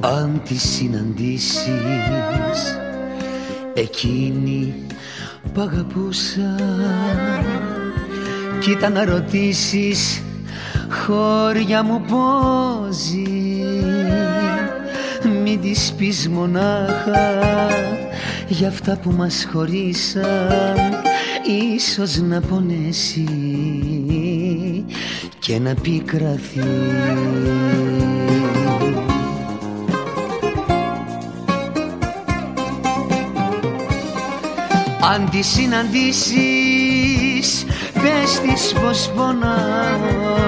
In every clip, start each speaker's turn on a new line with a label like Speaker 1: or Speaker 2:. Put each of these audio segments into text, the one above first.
Speaker 1: Αν τη συναντήσεις εκείνη που αγαπούσα. Κοίτα να ρωτήσεις χώρια μου πόζει Μην της πεις μονάχα για αυτά που μας χωρίσαν. Ίσως να πονέσει και να πικραθεί Αν τη συναντήσεις πες της πως πονάω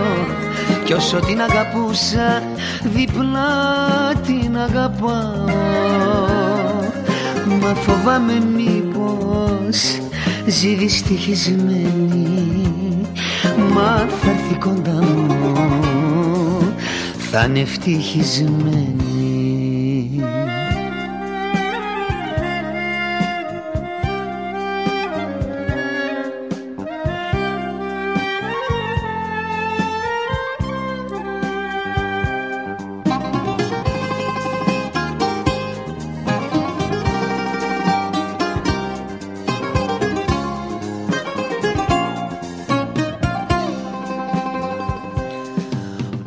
Speaker 1: κι όσο την αγαπούσα διπλά την αγαπάω. Μα φοβάμαι μήπως ζεις δυστυχισμένη. Μα θα έρθει κοντά μου θα είναι ευτυχισμένη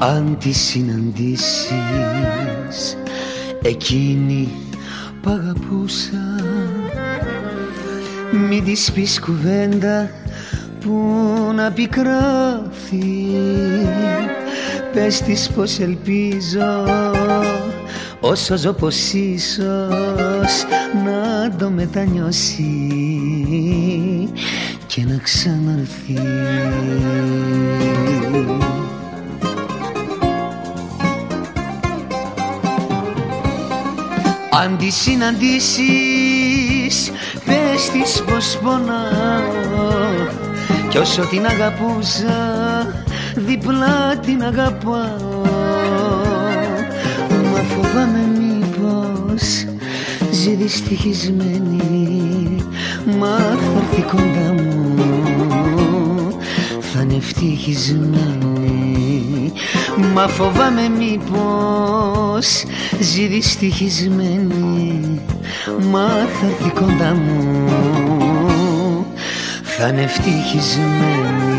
Speaker 1: Αν τη συναντήσεις εκείνη που αγαπούσα Μην της πεις κουβέντα που να πικράθει. Πες της πως ελπίζω όσο ζω πως ίσως να το μετανιώσει και να ξαναρθεί Αν τη συναντήσεις πες της πως πονάω. Κι όσο την αγαπούσα διπλά την αγαπάω. Μα φοβάμαι μήπως ζεις δυστυχισμένη. Μα θα έρθει κοντά μου θα είναι ευτυχισμένη Μα φοβάμαι μήπως ζεις δυστυχισμένη. Μα θα έρθει κοντά μου θα είναι ευτυχισμένη